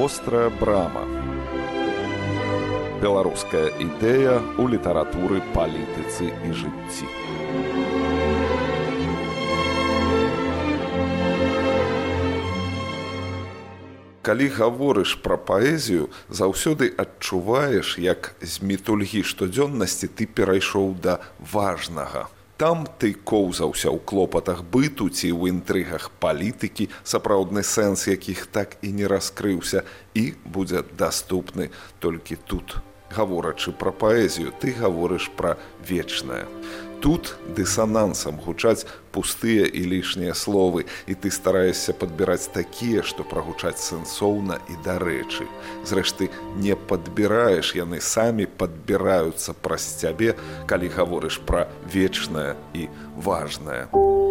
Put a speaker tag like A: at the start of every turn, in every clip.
A: вострая брама. Беларуская ідэя ў літаратуры палітыцы і жыцці. Калі гаворыш пра паэзію заўсёды адчуваеш як з мітульгі штодзённасці ты перайшоў да важнага там ты коўзаўся ў клопатах быту ці ў інтрыгах палітыкі сапраўдны сэнс якіх так і не раскрыўся і будзе даступны толькі тут. Гаворачы пра паэзію ты гаворыш пра вечнае тут дысанансам гучаць пустыя і лішнія словы і ты стараешся падбіраць такія што прагучаць сэнсоўна і дарэчы. Зрэшты не падбіраеш яны самі падбіраюцца праз цябе калі гаворыш пра вечнае і важнае. у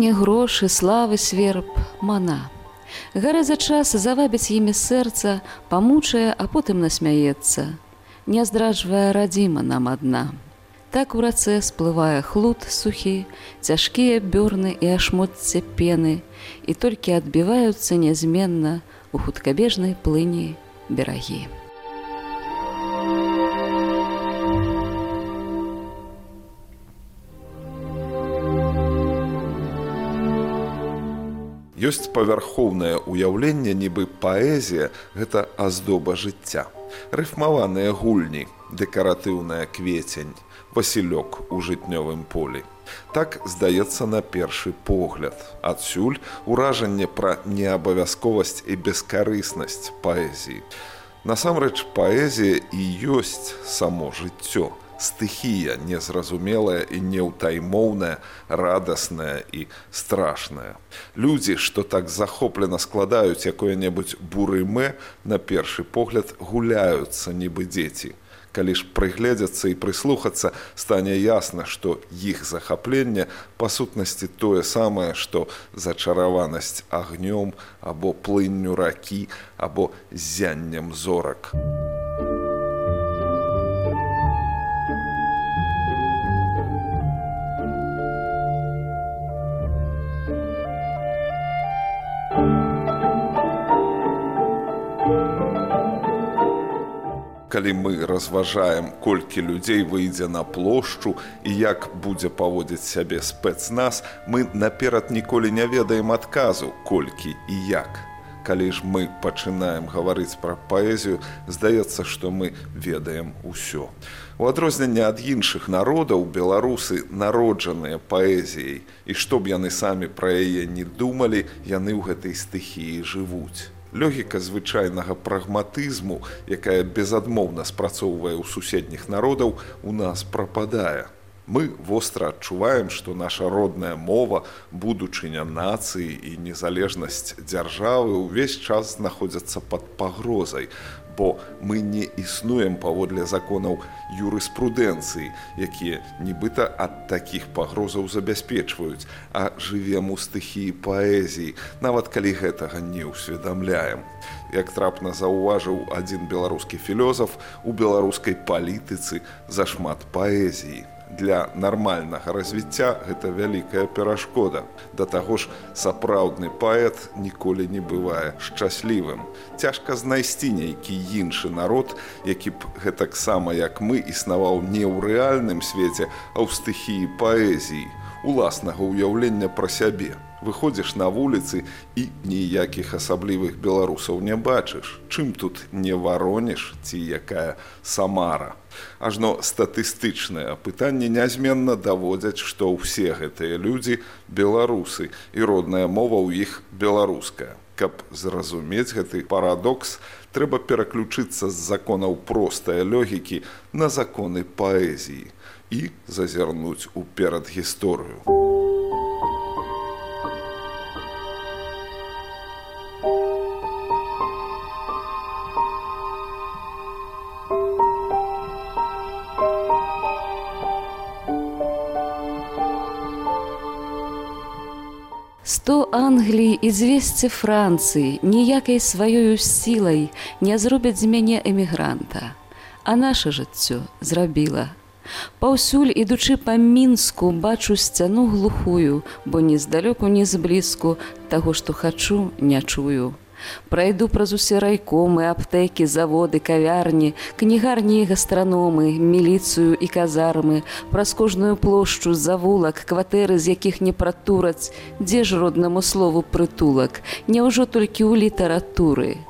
B: каханне грошы славы сверб мана. Гара за час завабіць імі сэрца памучае а потым насмяецца. Не здраджвае радзіма нам адна. Так у рацэ сплывае хлуд сухі цяжкія бёрны і ашмотце пены і толькі адбіваюцца нязменна у хуткабежнай плыні берагі
A: ёсць павярхоўнае ўяўленне нібы паэзія гэта аздоба жыцця. Рыфмаваныя гульні дэкаратыўная кветень васілёк у жытнёвым полі. Так здаецца на першы погляд. Адсюль уражанне пра неабавязковасць і бескарыснасць паэзіі. Насамрэч паэзія і ёсць само жыццё стыхія незразумелая і неўтаймоўная, радасная і страшная. Людзі, што так захоплена складаюць якое-небудзь бурымэ, на першы погляд гуляюцца нібы дзеці. Калі ж прыгледзяцца і прыслухацца, стане ясна, што іх захапленне па сутнасці тое самае, што зачараванасць агнём або плынню ракі або зяннем зорак. Калі мы разважаем колькі людзей выйдзе на плошчу і як будзе паводзіць сябе спецназ мы наперад ніколі не ведаем адказу колькі і як. Калі ж мы пачынаем гаварыць пра паэзію здаецца што мы ведаем усё. У адрозненне ад іншых народаў беларусы народжаныя паэзіяй. І што б яны самі пра яе не думалі яны ў гэтай стыхіі жывуць Лёгіка звычайнага прагматызму, якая безадмоўна спрацоўвае ў суседніх народаў, у нас прападае. Мы востра адчуваем, што наша родная мова, будучыня нацыі і незалежнасць дзяржавы ўвесь час знаходзяцца пад пагрозай, бо мы не існуем паводле законаў юрыспрудэнцыі, якія нібыта ад такіх пагрозаў забяспечваюць, а жывем у стыхіі паэзіі, нават калі гэтага не ўсведамляем. Як трапна заўважыў адзін беларускі філёзаф у беларускай палітыцы зашмат паэзіі для нармальнага развіцця гэта вялікая перашкода. Да таго ж сапраўдны паэт ніколі не бывае шчаслівым. Цяжка знайсці нейкі іншы народ, які б гэтаксама як мы існаваў не ў рэальным свеце, а ў стыхіі паэзіі, уласнага ўяўлення пра сябе выходзіш на вуліцы і ніякіх асаблівых беларусаў не бачыш. Чым тут не варонеш ці якая самара? Ажно статыстычнае пытанне нязменна даводзяць што ўсе гэтыя людзі беларусы і родная мова ў іх беларуская. Каб зразумець гэты парадокс трэба пераключыцца з законаў простай лёгікі на законы паэзіі і зазірнуць у перадгісторыю у
B: Сто Англіі і 200 Францыі ніякай сваёю сілай не зробяць з мяне эмігранта, а наше жыццё зрабіла. Паўсюль ідучы па мінску бачу сцяну глухую, бо ні здалёку ні зблізку таго, што хачу, не чую. Прайду праз усе райкомы, аптэкі, заводы, кавярні, кнігарні і гастраномы, міліцыю і казармы, праз кожную плошчу завулак, кватэры, з якіх не пратураць, дзе ж роднаму слову прытулак, Няўжо толькі ў літаратуры.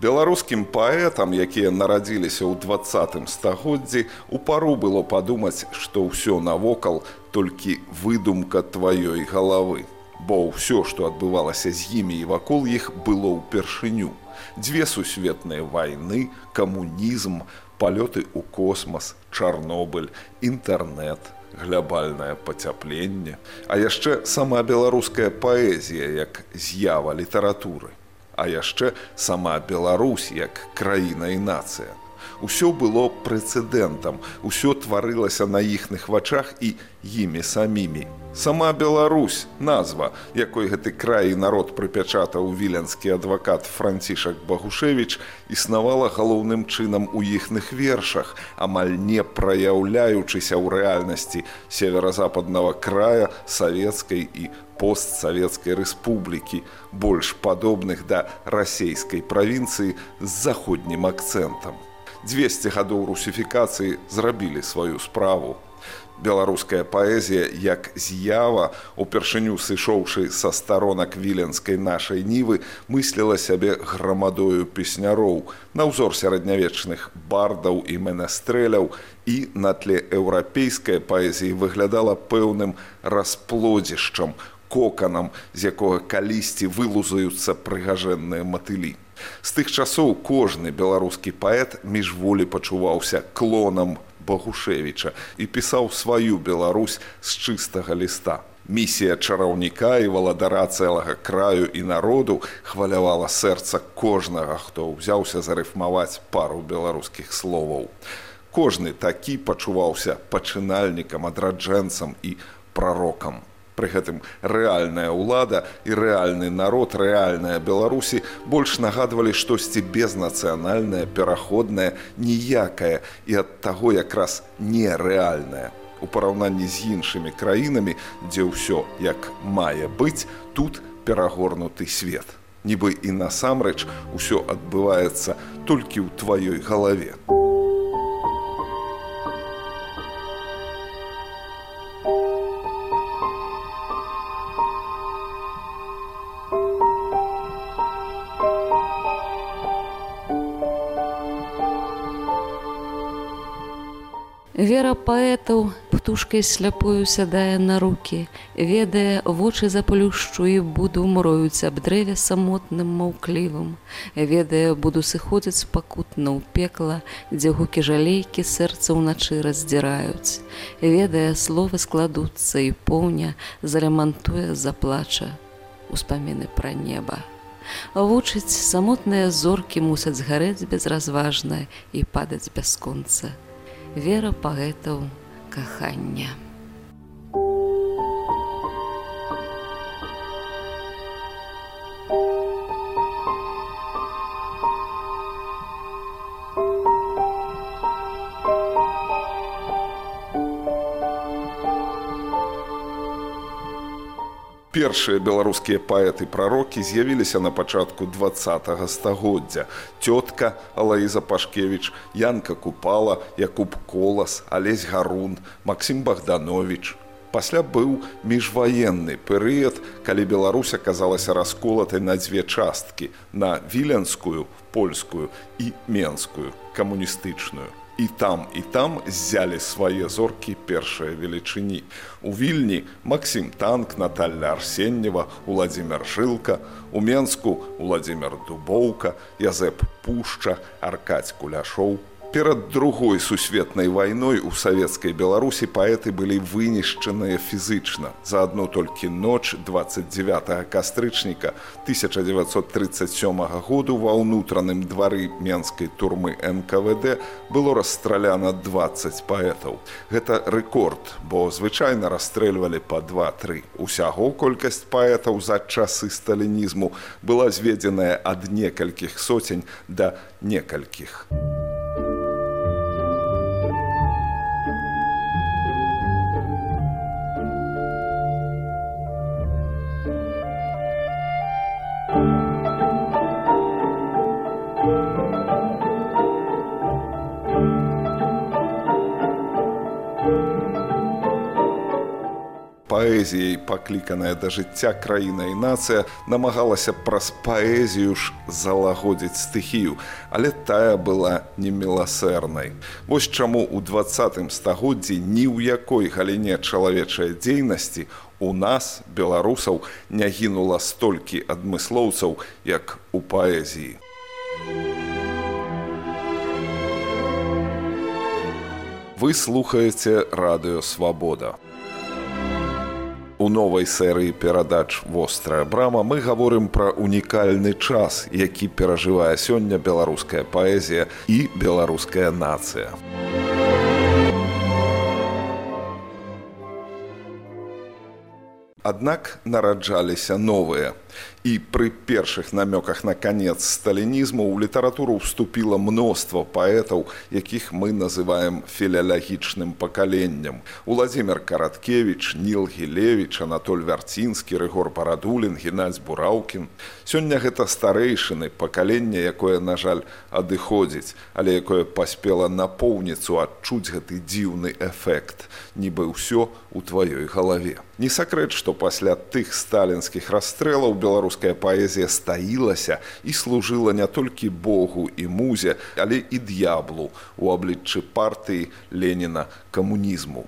A: Беларускім паэтам, якія нарадзіліся ў двадцатым стагоддзі, у пару было падумаць, што ўсё навокал толькі выдумка тваёй галавы. Бо ўсё, што адбывалася з імі і вакол іх было ўпершыню. Дзве сусветныя вайны, камунізм, палёты ў космас, Чарнобыль, інтэрнэт, глябальнае пацяпленне, а яшчэ сама беларуская паэзія як з'ява літаратуры а яшчэ сама Беларусь як краіна і нацыя. Усё было прэцэдэнтам, усё тварылася на іхных вачах і імі самімі. Сама Беларусь, назва, якой гэты край і народ прыпячатаў віленскі адвакат Францішак Багушевіч, існавала галоўным чынам у іхных вершах, амаль не праяўляючыся ў рэальнасці северо-западнага края савецкай і постсавецкай рэспублікі, больш падобных да расійскай правінцыі з заходнім акцэнтам. 200 гадоў русіфікацыі зрабілі сваю справу. Беларуская паэзія як з'ява, упершыню сышоўшы са старонак віленскай нашай нівы, мысліла сябе грамадою песняроў, на ўзор сярэднявечных бардаў і менастрэляў і на тле еўрапейскай паэзіі выглядала пэўным расплодзішчам, коканам, з якога калісьці вылузаюцца прыгажэнныя матылі. З тых часоў кожны беларускі паэт міжволі пачуваўся клонам Багушевіча і пісаў сваю Беларусь з чыстага ліста. Місія чараўніка і валадара цэлага краю і народу хвалявала сэрца кожнага, хто ўзяўся зарыфмаваць пару беларускіх словаў. Кожны такі пачуваўся пачынальнікам, адраджэнцам і прарокам пры гэтым рэальная ўлада і рэальны народ рэальная беларусі больш нагадвалі штосьці безнацыянальнае пераходнае ніякае і ад таго якраз нерэальнае. У параўнанні з іншымі краінамі дзе ўсё як мае быць тут перагорнуты свет. Нібы і насамрэч усё адбываецца толькі ў тваёй галаве
B: паэтаў птушкай сляпою сядае на руки, ведае вочы заплюшчу і буду мроюць аб дрэве самотным маўклівым, ведае буду сыходзіць пакутна ў пекла, дзе гукі жалейкі сэрца ўначы раздзіраюць. ведае словы складуцца і поўня зарамантуе заплача успаміны пра неба. Вучыць самотныя зоркі мусяць згарэць безразважна і падаць бясконца вера паэтаў кахання.
A: Першыя беларускія паэты прарокі з'явіліся на пачатку два стагоддзя. Цётка Алаіза Пашкевіч, Янка Купала, Якуб Колас, Алесь Гарун, Максім Богданович. Пасля быў міжваенны перыяд, калі Беларусь аказалася расколатай на дзве часткі на віленскую, польскую і менскую камуністычную і там і там ззялі свае зоркі першыя велічыні. У вільні Макссім танк Наталья Арсеннева, Владзімир Жылка, у Менску Владзімир Дубоўка, Язэп Пушча, Аркадь Куляшоў, Перад другой сусветнай вайной у савецкай Беларусі паэты былі вынішчаныя фізычна. За адну толькі ноч 29 кастрычніка 1937 году ва ўнутраным двары менскай турмы НКВД было расстраляна 20 паэтаў. Гэта рэкорд, бо звычайна расстрэльвалі па два-тры. Усяго колькасць паэтаў за часы сталінізму была зведзеная ад некалькіх соцень да некалькіх. Паэзіяй пакліканая да жыцця краіна і нацыя намагалася праз паэзію ж залагодзіць стыхію, але тая была неміласэрнай. Вось чаму ў двадцатым стагоддзі ні ў якой галіне чалавечай дзейнасці у нас беларусаў не гінула столькі адмыслоўцаў, як у паэзіі. Вы слухаеце радыёвабода. У новай серыі перадач вострая брама мы гаворым пра унікальны час, які перажывае сёння беларуская паэзія і беларуская нацыя. Аднак нараджаліся новыя і пры першых намёках на канец сталінізму ў літаратуру вступіла мноства паэтаў, якіх мы называем філялагічным пакаленнем. Уладзімир Караткевич, Ніл Гілевич, Анатоль Вярцінскі, Рыгор Парадулін, Геннадзь Бураўкін. Сёння гэта старэйшыны пакаленне, якое, на жаль, адыходзіць, але якое паспела напоўніцу адчуць гэты дзіўны эфект, нібы ўсё у тваёй галаве. Не сакрэт, што пасля тых сталінскіх расстрэлаў беларуская паэзія стаілася і служыла не толькі Богу і музе, але і д'яблу у абліччы партыі Леніна камунізму.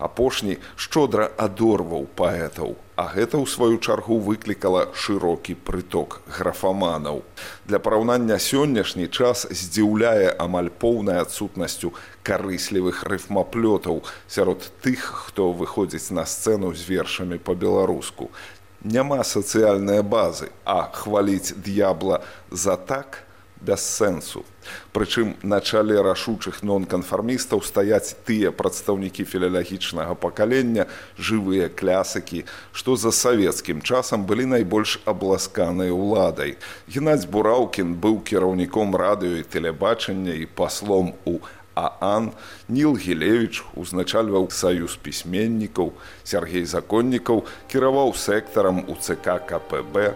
A: Апошні шчодра адорваў паэтаў, а гэта ў сваю чаргу выклікала шырокі прыток графаманаў. Для параўнання сённяшні час здзіўляе амаль поўнай адсутнасцю карыслівых рыфмаплётаў сярод тых, хто выходзіць на сцэну з вершамі па-беларуску няма сацыяльнай базы, а хваліць д'ябла за так без сэнсу. Прычым на чале рашучых нон-канфармістаў стаяць тыя прадстаўнікі філалагічнага пакалення, жывыя клясыкі, што за савецкім часам былі найбольш абласканай уладай. Геннадзь Бураўкін быў кіраўніком радыё і тэлебачання і паслом у Аан Ніл Гілевіч узначальваў саюз пісьменнікаў, Сергей законнікаў кіраваў сектарам у ЦК КПБ.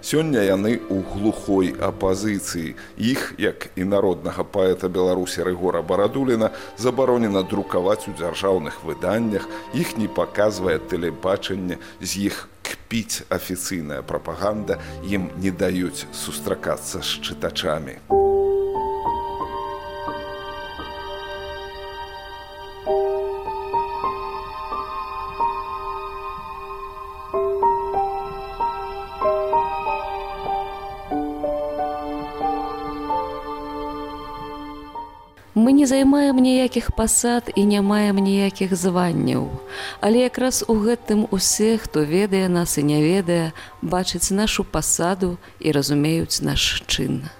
A: Сёння яны ў глухой апазіцыі. Іх, як і народнага паэта Беларусі Рыгора Барадуліна, забаронена друкаваць у дзяржаўных выданнях, іх не паказвае тэлебачанне, з іх кпіць афіцыйная прапаганда, ім не даюць сустракацца з чытачамі.
B: Ніякіх пасад і не маем ніякіх званняў. Але якраз у гэтым усе, хто ведае нас і не ведае, бачыць нашу пасаду і разумеюць наш чын.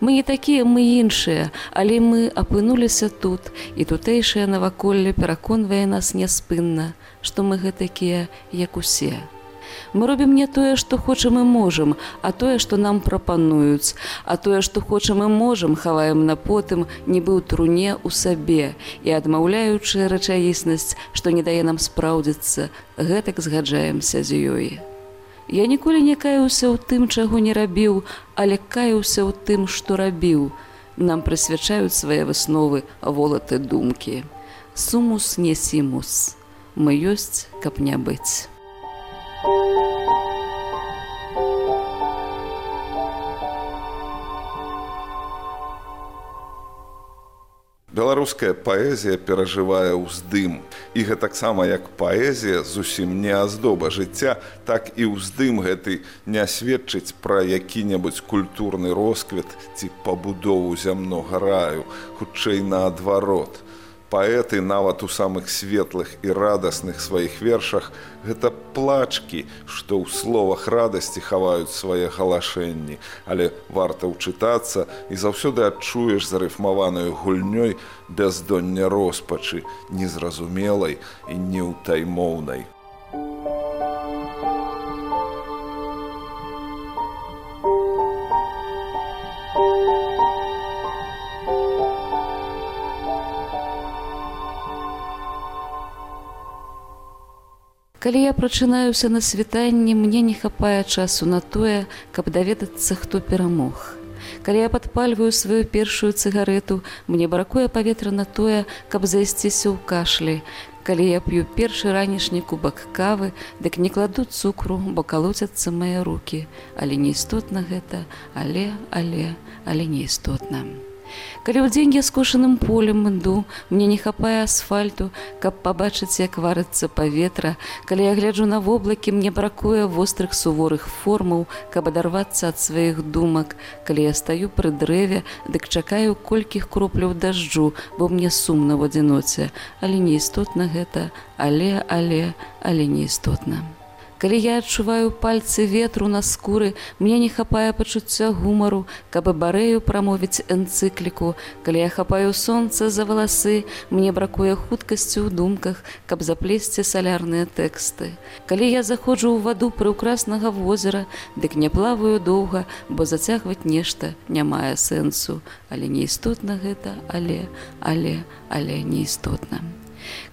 B: Мы не такія мы іншыя, але мы апынуліся тут і тутэйшае наваколле пераконвае нас няспынна, што мы гэтакія як усе. Мы робім не тое, што хочам і можам, а тое, што нам прапануюць, а тое, што хочам і можам, хаваем на потым, нібы ў труне ў сабе і адмаўляючы рэчаіснасць, што не дае нам спраўдзіцца, гэтак згаджаемся з ёй. Я ніколі не каюся ў тым, чаго не рабіў, але каюся ў тым, што рабіў. Нам прысвячаюць свае высновы волаты думкі. Сумус не сімус. Мы ёсць, каб не быць.
A: Беларуская паэзія перажывае ўздым. І гэтаксама як паэзія зусім не аздоба жыцця, так і ўздым гэты не сведчыць пра які-небудзь культурны росквет ці пабудову зямнога раю, хутчэй наадварот паэты нават у самых светлых і радасных сваіх вершах гэта плачкі, што ў словах радасці хаваюць свае галашэнні, але варта ўчытацца і заўсёды адчуеш зарыфмаваную гульнёй бяздоння роспачы, незразумелай і неўтаймоўнай.
B: Калі я прачынаюся на світанні, мне не хапае часу на тое, каб даведацца, хто перамог. Калі я падпальваю сваю першую цыгарету, мне бракуе паветра на тое, каб зайсціся ў кашлі. Калі я п'ю першы ранішні кубак кавы, дык не кладу цукру, бо калоцяцца мае руки, але не істотна гэта, але, але, але не істотна. Калі ў дзень я скошаным полем іду, мне не хапае асфальту, каб пабачыць, як варыцца паветра. Калі я гляджу на воблакі, мне бракуе вострых суворых формаў, каб адарвацца ад сваіх думак. Калі я стаю пры дрэве, дык чакаю колькіх кропляў дажджу, бо мне сумна ў адзіноце, але не істотна гэта, але, але, але не істотна. Калі я адчуваю пальцы ветру на скуры, мне не хапае пачуцця гумару, каб барэю прамовіць энцыкліку. Калі я хапаю сонца за валасы, мне бракуе хуткасці ў думках, каб заплесці салярныя тэксты. Калі я заходжу ў ваду прыўкраснага возера, дык не плаваю доўга, бо зацягваць нешта не мае сэнсу, але не істотна гэта, але, але, але не істотна.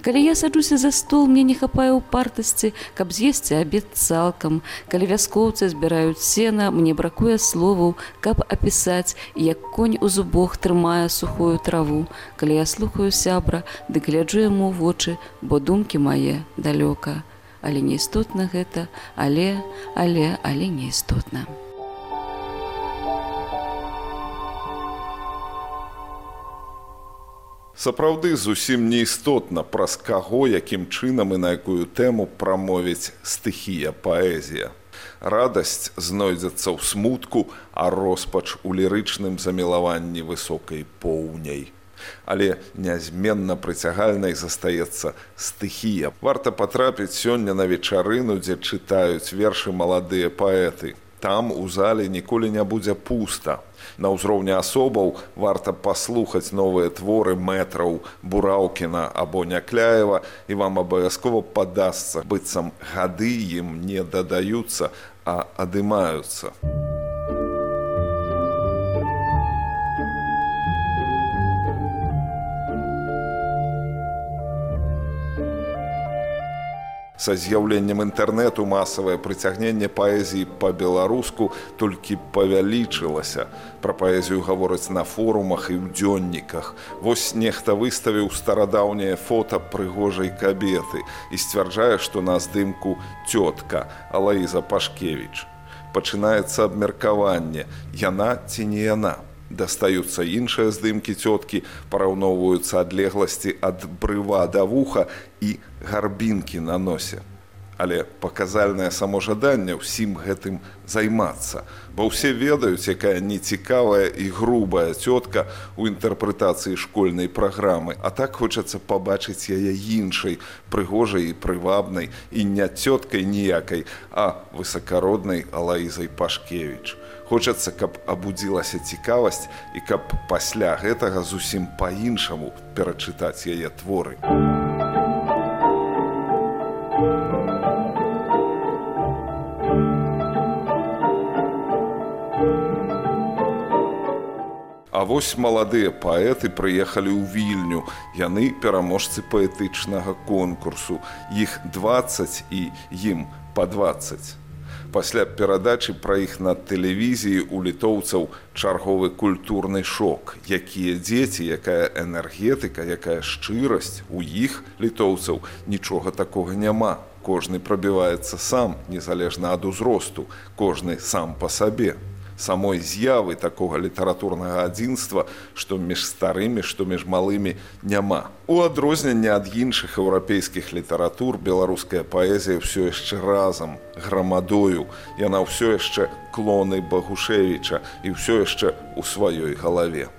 B: Калі я саджуся за стол, мне не хапае ўпартасці, каб з'есці абед цалкам. Калі вяскоўцы збіраюць сена, мне бракуе словаў, каб апісаць, як конь у зубох трымае сухую траву. Калі я слухаю сябра, дык гляджу яму вочы, бо думкі мае далёка. Але не істотна гэта, але, але, але не
A: Сапраўды зусім неістотна праз каго, якім чынам і на якую тэму прамовіць стыхія паэзія. Радасць знойдзецца ў смутку, а роспач у лірычным замілаванні высокай поўняй. Але нязменна прыцягальнай застаецца стыхія. Варта патрапіць сёння на вечарыну, дзе чытаюць вершы маладыя паэты. Там у зале ніколі не будзе пуста. На ўзроўні асобаў варта паслухаць новыя творы метраў бураўкіна або някляева і вам абавязкова падасца. Быццам гады ім не дадаюцца а адымаюцца са з'яўленнем інтэрнэту масавае прыцягненне паэзіі па-беларуску толькі павялічылася. Пра паэзію гавораць на форумах і ў дзённіках. Вось нехта выставіў старадаўняе фота прыгожай кабеты і сцвярджае, што на здымку цётка Алаіза Пашкевіч. Пачынаецца абмеркаванне, яна ці не яна дастаюцца іншыя здымкі цёткі параўноўваюцца адлегласці ад брыва да вуха і гарбінкі на носе. Але паказальнае саможаданне ўсім гэтым займацца. Бо ўсе ведаюць якая нецікавая і грубая цётка ў інтэрпрэтацыі школьнай праграмы. А так хочацца пабачыць яе іншай прыгожай і прывабнай і не цёткай ніякай а высакароднай алаізай пашкевич хочацца каб абудзілася цікавасць і каб пасля гэтага зусім па-іншаму перачытаць яе творы А вось маладыя паэты прыехалі ў вільню. Яны пераможцы паэтычнага конкурсу. Іх 20 і ім па 20. Пасля перадачы пра іх на тэлевізіі у літоўцаў чарговы культурны шок, якія дзеці, якая энергетыка, якая шчырасць у іх літоўцаў. Нічога такога няма. Кожны прабіваецца сам, незалежна ад узросту, кожны сам па сабе самой з'явы такога літаратурнага адзінства, што між старымі, што між малымі няма. У адрозненне ад іншых еўрапейскіх літаратур беларуская паэзія ўсё яшчэ разам грамадою. Яна ўсё яшчэ клоны Багушевіча і ўсё яшчэ ў сваёй галаве.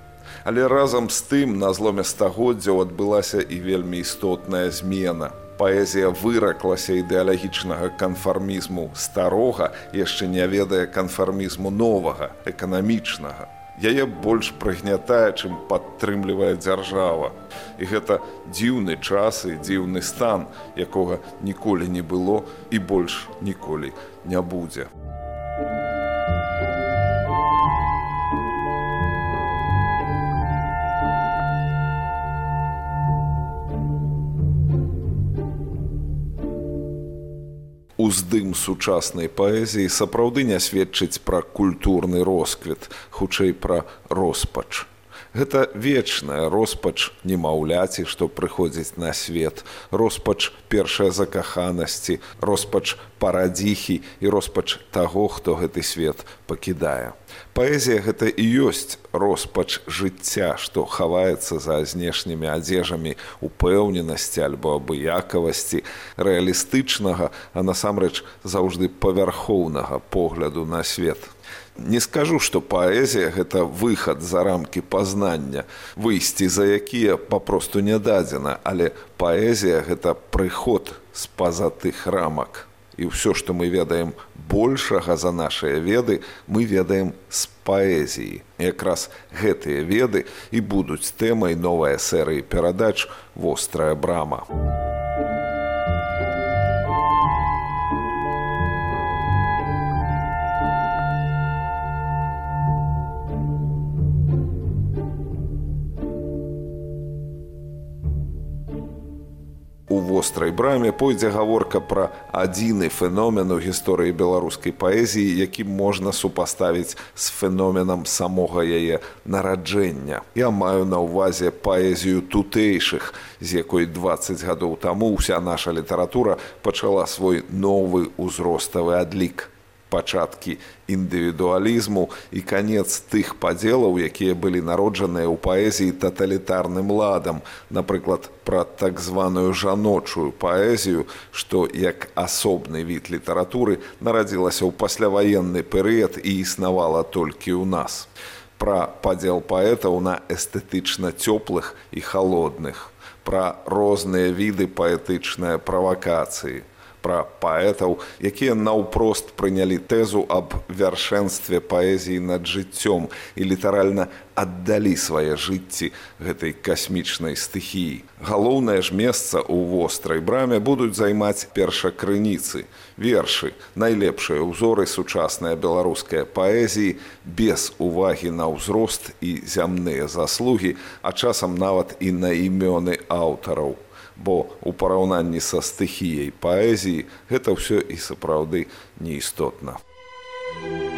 A: Але разам з тым на зломе стагоддзяў адбылася і вельмі істотная змена паэзія выраклася ідэалагічнага канфармізму старога яшчэ не ведае канфармізму новага эканамічнага. Яе больш прыгнятае чым падтрымлівае дзяржава. І гэта дзіўны час і дзіўны стан якога ніколі не было і больш ніколі не будзе уздым сучаснай паэзіі сапраўды не сведчыць пра культурны росквіт, хутчэй пра роспач. Гэта вечная роспач немаўляці, што прыходзіць на свет, роспач першай закаханасці, роспач парадзіхі і роспач таго, хто гэты свет пакідае. Паэзія гэта і ёсць роспач жыцця, што хаваецца за знешнімі адзежамі упэўненасці альбо абыякавасці, рэалістычнага, а насамрэч заўжды павярхоўнага погляду на свет. Не скажу, што паэзія гэта выхад за рамкі пазнання, выйсці за якія папросту не дадзена, але паэзія гэта прыход з-паза тых рамак. І ўсё, што мы ведаем большага за нашыя веды, мы ведаем з паэзіі. Якраз гэтыя веды і будуць тэмай новай серыі перадач вострая брама. Вострай браме пойдзе гаворка пра адзіны феномен у гісторыі беларускай паэзіі, які можна супаставіць з феноменам самога яе нараджэння. Я маю на ўвазе паэзію тутэйшых, з якой 20 гадоў таму ўся наша літаратура пачала свой новы ўзроставы адлік пачаткі індывідуалізму і канец тых падзелаў, якія былі народжаныя ў паэзіі таталітарным ладам, напрыклад, пра так званую жаночую паэзію, што як асобны від літаратуры нарадзілася ў пасляваенны перыяд і існавала толькі ў нас. Пра падзел паэтаў на эстэтычна цёплых і халодных, пра розныя віды паэтычнай правакацыі пра паэтаў, якія наўпрост прынялі тэзу аб вяршэнстве паэзіі над жыццём і літаральна аддалі свае жыцці гэтай касмічнай стыхіі. Галоўнае ж месца ў вострай браме будуць займаць першакрыніцы, вершы, найлепшыя ўзоры сучаснай беларускай паэзіі без увагі на ўзрост і зямныя заслугі, а часам нават і на імёны аўтараў бо у параўнанні са стыхіяй паэзіі гэта ўсё і сапраўды неістотна. Thank you